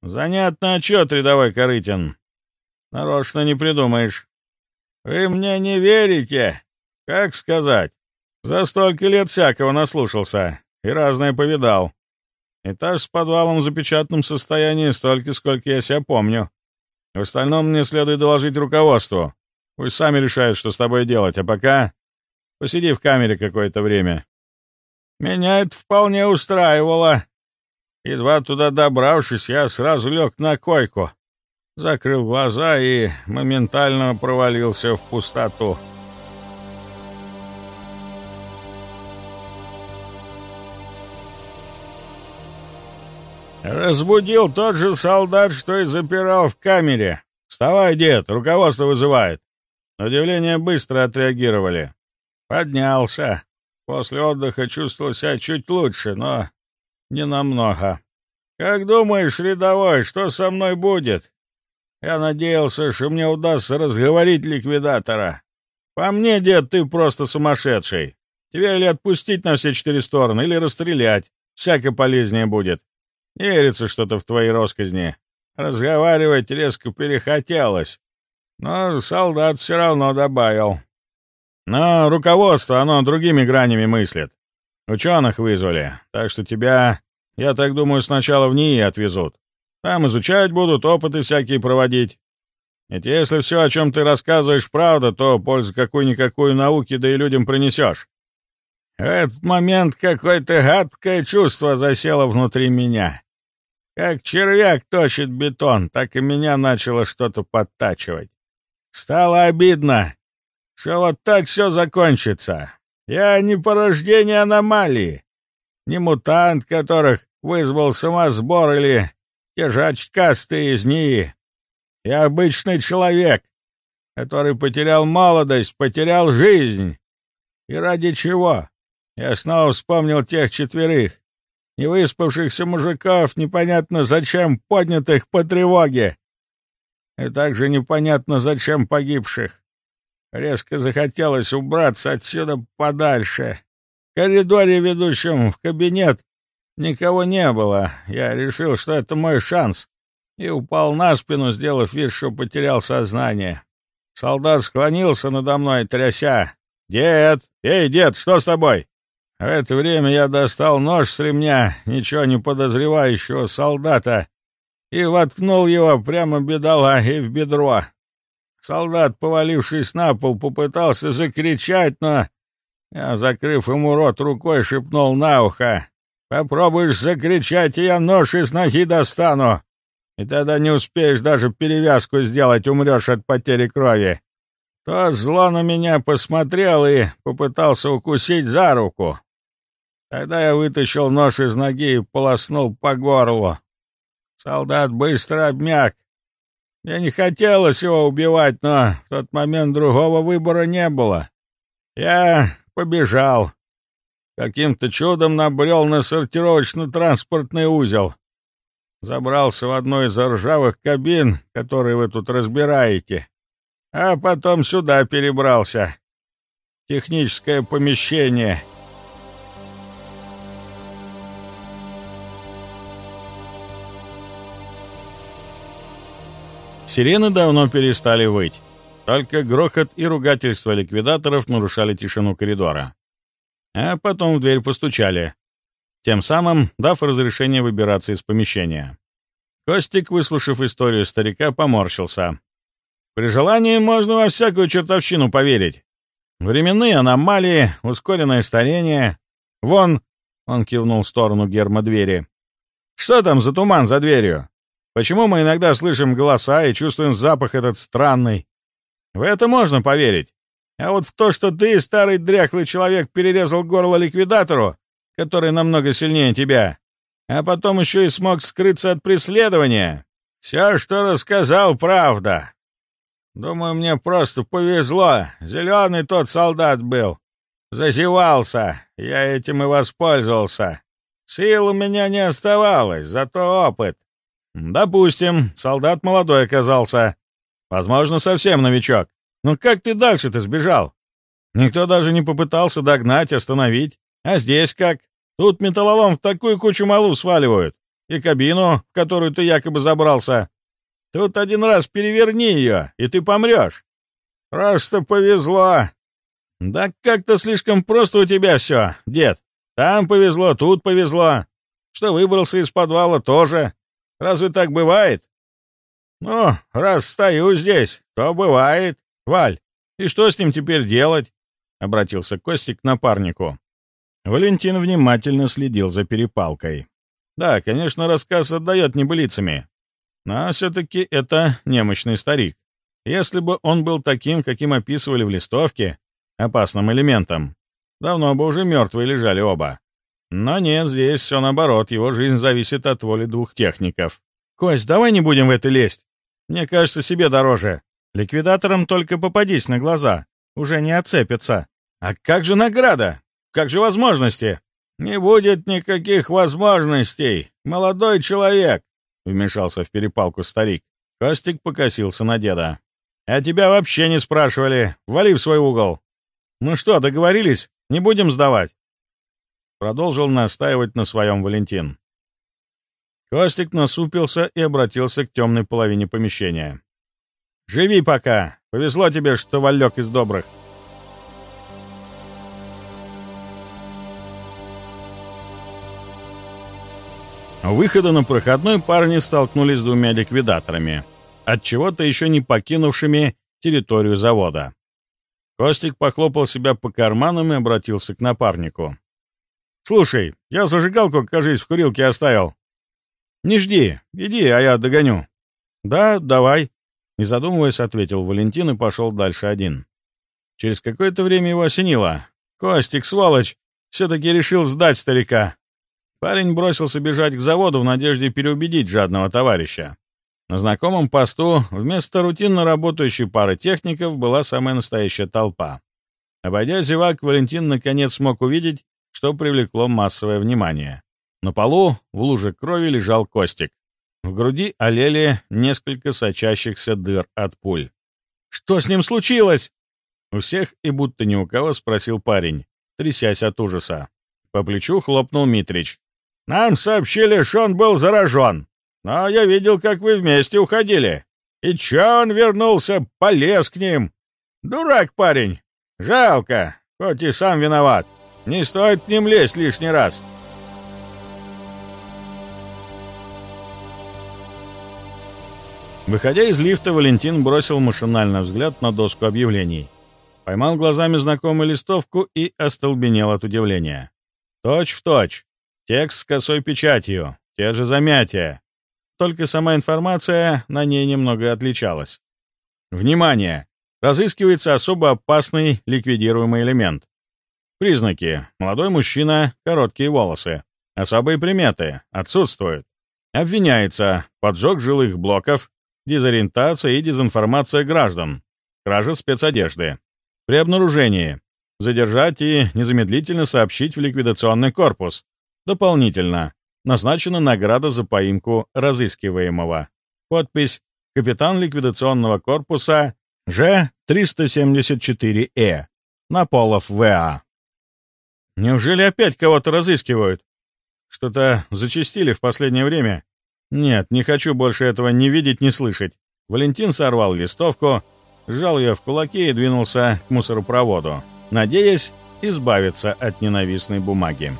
S2: Занятно отчет, рядовой Корытин. Нарочно не придумаешь. Вы мне не верите? Как сказать? За столько лет всякого наслушался и разное повидал. Этаж с подвалом в запечатанном состоянии столько, сколько я себя помню. В остальном мне следует доложить руководству. Пусть сами решают, что с тобой делать, а пока посиди в камере какое-то время. Меня это вполне устраивало. Едва туда добравшись, я сразу лег на койку, закрыл глаза и моментально провалился в пустоту. Разбудил тот же солдат, что и запирал в камере. «Вставай, дед, руководство вызывает». На удивление быстро отреагировали. Поднялся. После отдыха чувствовал себя чуть лучше, но не намного. «Как думаешь, рядовой, что со мной будет?» Я надеялся, что мне удастся разговорить ликвидатора. По мне, дед, ты просто сумасшедший. Тебя или отпустить на все четыре стороны, или расстрелять. Всяко полезнее будет. Верится что-то в твоей росказни. Разговаривать резко перехотелось. Но солдат все равно добавил. Но руководство, оно другими гранями мыслит. Ученых вызвали, так что тебя, я так думаю, сначала в НИИ отвезут. Там изучать будут, опыты всякие проводить. Ведь если все, о чем ты рассказываешь, правда, то пользу какую-никакую науки да и людям принесешь. В этот момент какое-то гадкое чувство засело внутри меня. Как червяк точит бетон, так и меня начало что-то подтачивать. Стало обидно, что вот так все закончится. Я не порождение аномалии, не мутант, которых вызвал самосбор или те же очкастые из НИИ. Я обычный человек, который потерял молодость, потерял жизнь. И ради чего? Я снова вспомнил тех четверых, невыспавшихся мужиков, непонятно зачем поднятых по тревоге. И также непонятно зачем погибших. Резко захотелось убраться отсюда подальше. В коридоре, ведущем в кабинет, никого не было. Я решил, что это мой шанс, и упал на спину, сделав вид, что потерял сознание. Солдат склонился надо мной, тряся. «Дед! Эй, дед, что с тобой?» В это время я достал нож с ремня ничего не подозревающего солдата и воткнул его прямо бедолаге в бедро. Солдат, повалившись на пол, попытался закричать, но я, закрыв ему рот рукой, шепнул на ухо. «Попробуешь закричать, и я нож из ноги достану, и тогда не успеешь даже перевязку сделать, умрешь от потери крови». Тот зло на меня посмотрел и попытался укусить за руку. Тогда я вытащил нож из ноги и полоснул по горлу. Солдат быстро обмяк. Мне не хотелось его убивать, но в тот момент другого выбора не было. Я побежал. Каким-то чудом набрел на сортировочно-транспортный узел. Забрался в одну из ржавых кабин, которые вы тут разбираете. А потом сюда перебрался. Техническое помещение —
S1: Сирены давно перестали выть. Только грохот и ругательства ликвидаторов нарушали тишину коридора. А потом в дверь постучали, тем самым дав разрешение выбираться из помещения. Костик, выслушав историю старика, поморщился. «При желании можно во всякую чертовщину поверить. Временные аномалии, ускоренное старение. Вон!» — он кивнул в сторону герма двери. «Что там за туман за дверью? Почему мы иногда слышим голоса и чувствуем запах этот странный? В это можно поверить. А вот в то, что ты, старый дряхлый человек, перерезал горло ликвидатору, который намного сильнее тебя,
S2: а потом еще и смог скрыться от преследования. Все, что рассказал, правда. Думаю, мне просто повезло. Зеленый тот солдат был. Зазевался. Я этим и воспользовался. Сил у меня не оставалось, зато опыт. Допустим, солдат молодой оказался. Возможно, совсем новичок. Но как ты дальше-то сбежал? Никто даже не попытался догнать, остановить. А здесь как? Тут металлолом в такую кучу малу сваливают. И кабину, в которую ты якобы забрался. Тут один раз переверни ее, и ты помрешь. Просто повезло. Да как-то слишком просто у тебя все, дед. Там повезло, тут повезло. Что выбрался из подвала тоже. Разве так бывает? Ну, раз стою здесь, то бывает. Валь, и что с ним теперь делать? Обратился Костик к напарнику. Валентин внимательно следил за перепалкой. Да, конечно, рассказ отдает небылицами. Но все-таки это немощный старик. Если бы он был таким, каким описывали в листовке, опасным элементом, давно бы уже мертвые лежали оба. Но нет, здесь все наоборот, его жизнь зависит от воли двух техников. «Кость, давай не будем в это лезть. Мне кажется, себе дороже. Ликвидаторам только попадись на глаза. Уже не отцепятся. А как же награда? Как же возможности?» «Не будет никаких возможностей, молодой человек!» — вмешался в перепалку старик. Костик покосился на деда. «А тебя вообще не спрашивали. Вали в свой угол!» «Ну что, договорились? Не будем сдавать?» Продолжил настаивать на своем Валентин. Костик насупился и обратился к темной половине помещения. «Живи пока! Повезло тебе, что валек из добрых!» У выхода на проходной парни столкнулись с двумя ликвидаторами, от чего-то еще не покинувшими территорию завода. Костик похлопал себя по карманам и обратился к напарнику. «Слушай, я зажигалку, кажись, в курилке оставил. Не жди, иди, а я догоню». «Да, давай», — не задумываясь, ответил Валентин и пошел дальше один. Через какое-то время его осенило. «Костик, сволочь, все-таки решил сдать старика». Парень бросился бежать к заводу в надежде переубедить жадного товарища. На знакомом посту вместо рутинно работающей пары техников была самая настоящая толпа. Обойдя зевак, Валентин наконец смог увидеть, что привлекло массовое внимание. На полу в луже крови лежал Костик. В груди олели несколько сочащихся дыр от пуль. «Что с ним случилось?» У всех и будто ни у кого спросил парень, трясясь от ужаса. По плечу хлопнул Митрич. Нам сообщили, что он был заражен. Но я видел, как вы вместе уходили. И чё он вернулся, полез к ним? Дурак парень. Жалко, хоть и сам виноват. Не стоит к ним лезть лишний раз. Выходя из лифта, Валентин бросил машинально взгляд на доску объявлений. Поймал глазами знакомую листовку и остолбенел от удивления. Точь в точь. Текст с косой печатью, те же замятия. Только сама информация на ней немного отличалась. Внимание! Разыскивается особо опасный ликвидируемый элемент. Признаки. Молодой мужчина, короткие волосы. Особые приметы. Отсутствуют. Обвиняется. Поджог жилых блоков, дезориентация и дезинформация граждан. Кража спецодежды. При обнаружении. Задержать и незамедлительно сообщить в ликвидационный корпус. Дополнительно. Назначена награда за поимку разыскиваемого. Подпись «Капитан ликвидационного корпуса Ж-374Э». Наполов В.А. Неужели опять кого-то разыскивают? Что-то зачастили в последнее время. Нет, не хочу больше этого ни видеть, ни слышать. Валентин сорвал листовку, сжал ее в кулаке и двинулся к мусоропроводу, надеясь избавиться от ненавистной бумаги.